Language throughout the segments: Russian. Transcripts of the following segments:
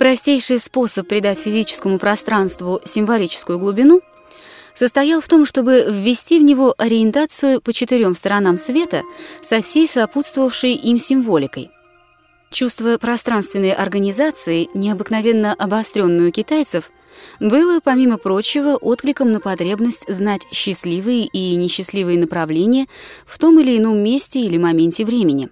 Простейший способ придать физическому пространству символическую глубину состоял в том, чтобы ввести в него ориентацию по четырем сторонам света со всей сопутствовавшей им символикой. Чувство пространственной организации, необыкновенно обостренное у китайцев, было, помимо прочего, откликом на потребность знать счастливые и несчастливые направления в том или ином месте или моменте времени.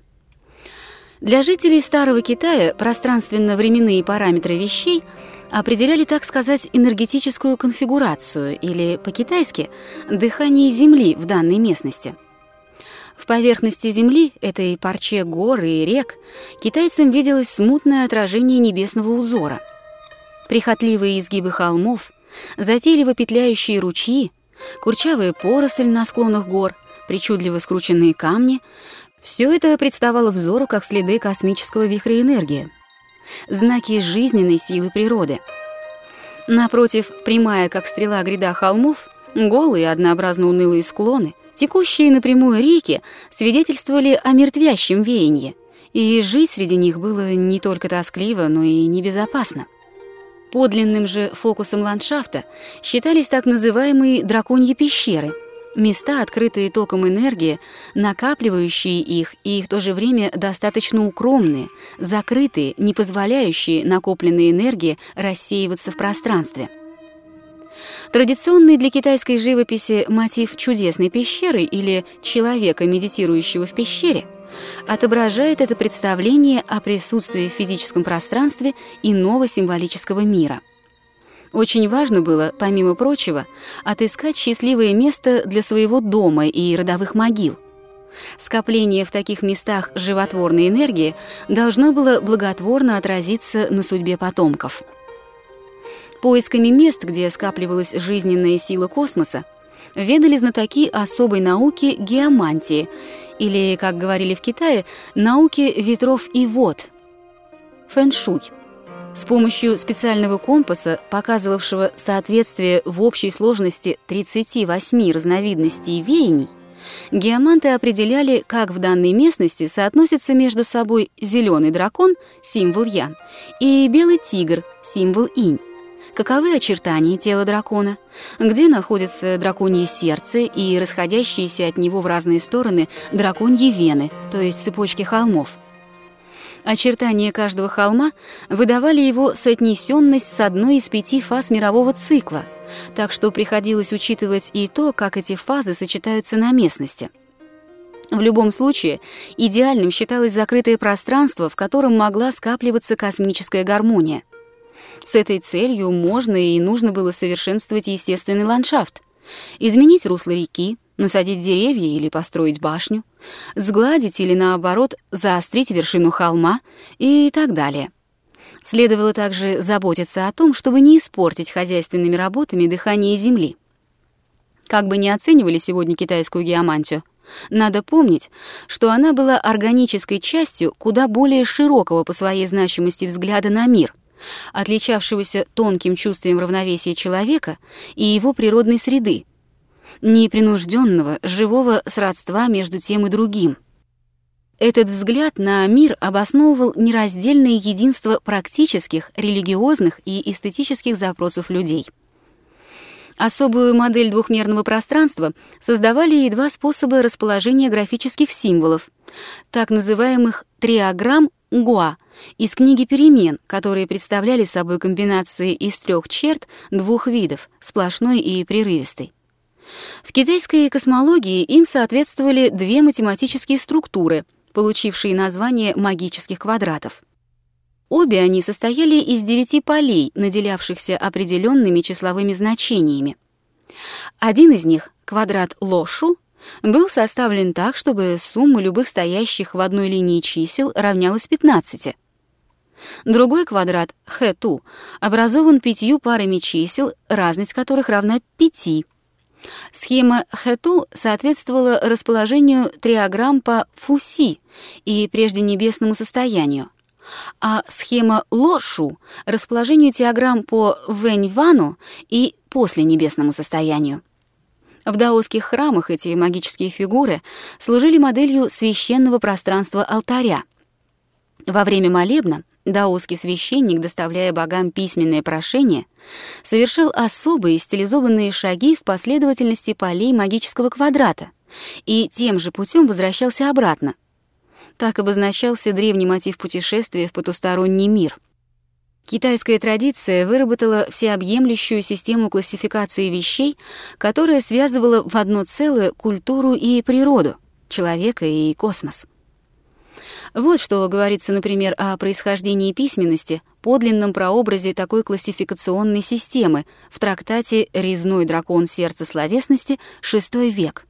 Для жителей Старого Китая пространственно-временные параметры вещей определяли, так сказать, энергетическую конфигурацию или, по-китайски, дыхание Земли в данной местности. В поверхности Земли, этой парче гор и рек, китайцам виделось смутное отражение небесного узора. Прихотливые изгибы холмов, затейливо петляющие ручьи, курчавая поросль на склонах гор, причудливо скрученные камни — все это представало взору как следы космического вихря энергии, знаки жизненной силы природы. Напротив, прямая, как стрела гряда холмов, голые, однообразно унылые склоны, текущие напрямую реки, свидетельствовали о мертвящем веянии, и жить среди них было не только тоскливо, но и небезопасно. Подлинным же фокусом ландшафта считались так называемые драконьи пещеры — Места, открытые током энергии, накапливающие их и в то же время достаточно укромные, закрытые, не позволяющие накопленной энергии рассеиваться в пространстве. Традиционный для китайской живописи мотив чудесной пещеры или человека, медитирующего в пещере, отображает это представление о присутствии в физическом пространстве иного символического мира — очень важно было, помимо прочего, отыскать счастливое место для своего дома и родовых могил. Скопление в таких местах животворной энергии должно было благотворно отразиться на судьбе потомков. Поисками мест, где скапливалась жизненная сила космоса, ведали знатоки особой науки геомантии, или, как говорили в Китае, науки ветров и вод – фэншуй. С помощью специального компаса, показывавшего соответствие в общей сложности 38 разновидностей веяний, геоманты определяли, как в данной местности соотносятся между собой зеленый дракон, символ Ян, и белый тигр, символ Инь. Каковы очертания тела дракона, где находится драконье сердце и расходящиеся от него в разные стороны драконьи вены, то есть цепочки холмов – Очертания каждого холма выдавали его соотнесенность с одной из пяти фаз мирового цикла, так что приходилось учитывать и то, как эти фазы сочетаются на местности. В любом случае, идеальным считалось закрытое пространство, в котором могла скапливаться космическая гармония. С этой целью можно и нужно было совершенствовать естественный ландшафт, изменить русло реки, насадить деревья или построить башню, сгладить или, наоборот, заострить вершину холма и так далее. Следовало также заботиться о том, чтобы не испортить хозяйственными работами дыхание земли. Как бы ни оценивали сегодня китайскую геомантию, надо помнить, что она была органической частью куда более широкого по своей значимости взгляда на мир, отличавшегося тонким чувством равновесия человека и его природной среды, непринужденного, живого сродства между тем и другим. Этот взгляд на мир обосновывал нераздельное единство практических, религиозных и эстетических запросов людей. Особую модель двухмерного пространства создавали и два способа расположения графических символов, так называемых триограмм Гуа из книги «Перемен», которые представляли собой комбинации из трех черт двух видов, сплошной и прерывистой. В китайской космологии им соответствовали две математические структуры, получившие название магических квадратов. Обе они состояли из девяти полей, наделявшихся определенными числовыми значениями. Один из них, квадрат Лошу, был составлен так, чтобы сумма любых стоящих в одной линии чисел равнялась 15. Другой квадрат, Хэту, образован пятью парами чисел, разность которых равна 5. Схема Хэту соответствовала расположению триограмм по Фуси и прежде небесному состоянию, а схема Лошу — расположению теограмм по Вэньвану и после небесному состоянию. В даосских храмах эти магические фигуры служили моделью священного пространства алтаря. Во время молебна даосский священник, доставляя богам письменное прошение, совершил особые стилизованные шаги в последовательности полей магического квадрата и тем же путем возвращался обратно. Так обозначался древний мотив путешествия в потусторонний мир. Китайская традиция выработала всеобъемлющую систему классификации вещей, которая связывала в одно целое культуру и природу, человека и космос. Вот что говорится, например, о происхождении письменности, подлинном прообразе такой классификационной системы в трактате «Резной дракон сердца словесности» VI век,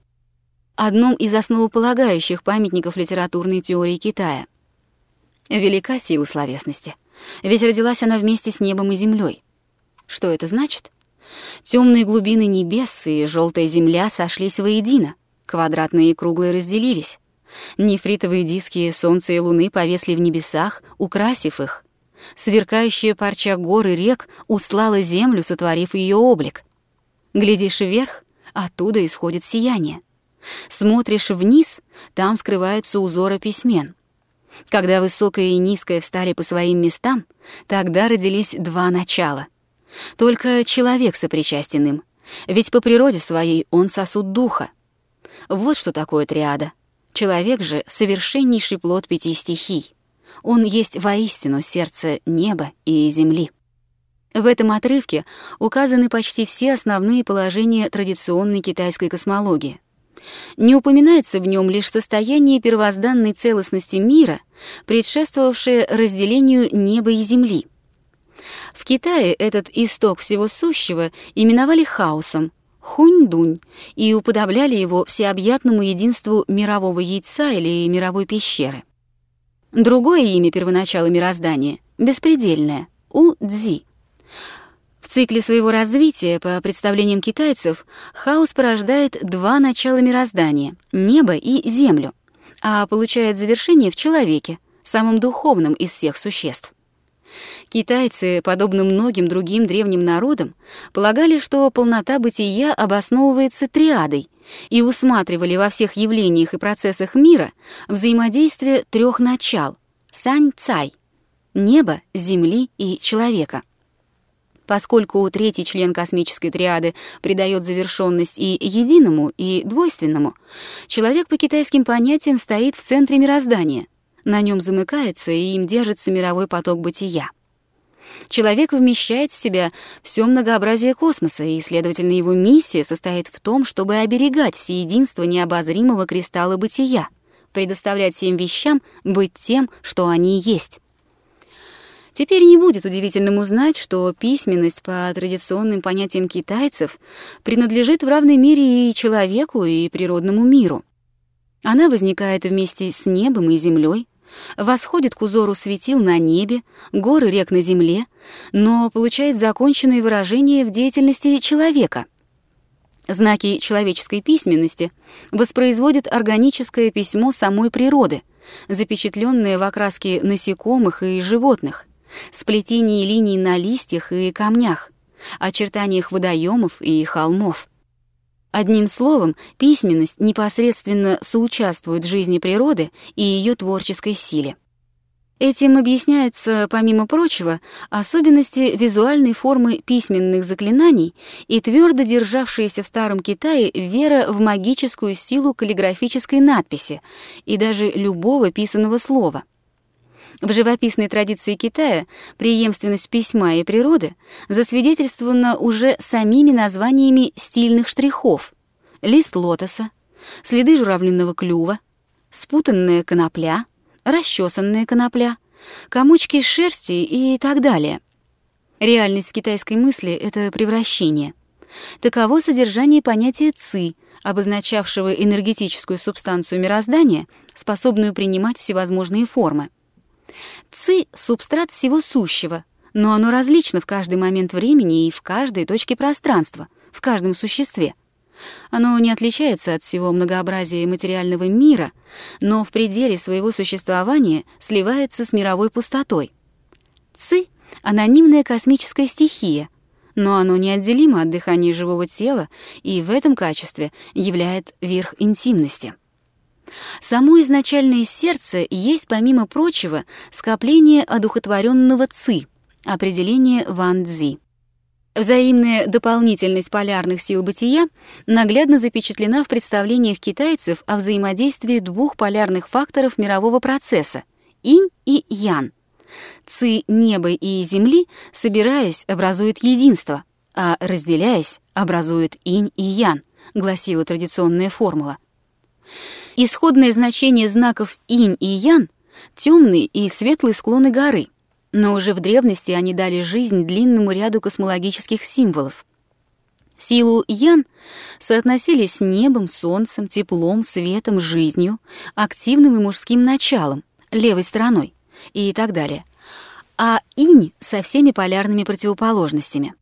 одном из основополагающих памятников литературной теории Китая. Велика сила словесности, ведь родилась она вместе с небом и землей. Что это значит? Темные глубины небес и желтая земля сошлись воедино, квадратные и круглые разделились. Нефритовые диски солнца и луны повесли в небесах, украсив их. Сверкающая парча гор и рек услала землю, сотворив ее облик. Глядишь вверх, оттуда исходит сияние. Смотришь вниз, там скрываются узоры письмен. Когда высокое и низкое встали по своим местам, тогда родились два начала. Только человек сопричастен им, ведь по природе своей он сосуд духа. Вот что такое триада. Человек же — совершеннейший плод пяти стихий. Он есть воистину сердце неба и земли. В этом отрывке указаны почти все основные положения традиционной китайской космологии. Не упоминается в нем лишь состояние первозданной целостности мира, предшествовавшее разделению неба и земли. В Китае этот исток всего сущего именовали хаосом, Хунь-Дунь и уподобляли его всеобъятному единству мирового яйца или мировой пещеры. Другое имя первоначала мироздания — беспредельное — У-Дзи. В цикле своего развития, по представлениям китайцев, хаос порождает два начала мироздания — небо и землю, а получает завершение в человеке, самом духовном из всех существ. Китайцы, подобно многим другим древним народам, полагали, что полнота бытия обосновывается триадой и усматривали во всех явлениях и процессах мира взаимодействие трех начал — сань-цай — неба, земли и человека. Поскольку третий член космической триады придает завершенность и единому, и двойственному, человек по китайским понятиям стоит в центре мироздания — на нем замыкается и им держится мировой поток бытия. Человек вмещает в себя все многообразие космоса, и, следовательно, его миссия состоит в том, чтобы оберегать всеединство необозримого кристалла бытия, предоставлять всем вещам быть тем, что они есть. Теперь не будет удивительным узнать, что письменность по традиционным понятиям китайцев принадлежит в равной мере и человеку, и природному миру. Она возникает вместе с небом и землей, восходит к узору светил на небе, горы рек на земле, но получает законченное выражение в деятельности человека. Знаки человеческой письменности воспроизводят органическое письмо самой природы, запечатленное в окраске насекомых и животных, сплетение линий на листьях и камнях, очертаниях водоемов и холмов. Одним словом, письменность непосредственно соучаствует жизни природы и ее творческой силе. Этим объясняются, помимо прочего, особенности визуальной формы письменных заклинаний и твердо державшаяся в Старом Китае вера в магическую силу каллиграфической надписи и даже любого писанного слова — в живописной традиции Китая преемственность письма и природы засвидетельствована уже самими названиями стильных штрихов — лист лотоса, следы журавлиного клюва, спутанная конопля, расчесанная конопля, комочки шерсти и так далее. Реальность в китайской мысли — это превращение. Таково содержание понятия «ци», обозначавшего энергетическую субстанцию мироздания, способную принимать всевозможные формы. Ци — субстрат всего сущего, но оно различно в каждый момент времени и в каждой точке пространства, в каждом существе. Оно не отличается от всего многообразия материального мира, но в пределе своего существования сливается с мировой пустотой. Ци — анонимная космическая стихия, но оно неотделимо от дыхания живого тела и в этом качестве являет верх интимности. Само изначальное сердце есть, помимо прочего, скопление одухотворенного ци, определение Ван Цзи. Взаимная дополнительность полярных сил бытия наглядно запечатлена в представлениях китайцев о взаимодействии двух полярных факторов мирового процесса — инь и ян. Ци неба и земли, собираясь, образуют единство, а разделяясь, образуют инь и ян, гласила традиционная формула. Исходное значение знаков инь и ян — темный и светлый склоны горы — но уже в древности они дали жизнь длинному ряду космологических символов. Силу Ян соотносили с небом, солнцем, теплом, светом, жизнью, активным и мужским началом, левой стороной и так далее. А Инь со всеми полярными противоположностями.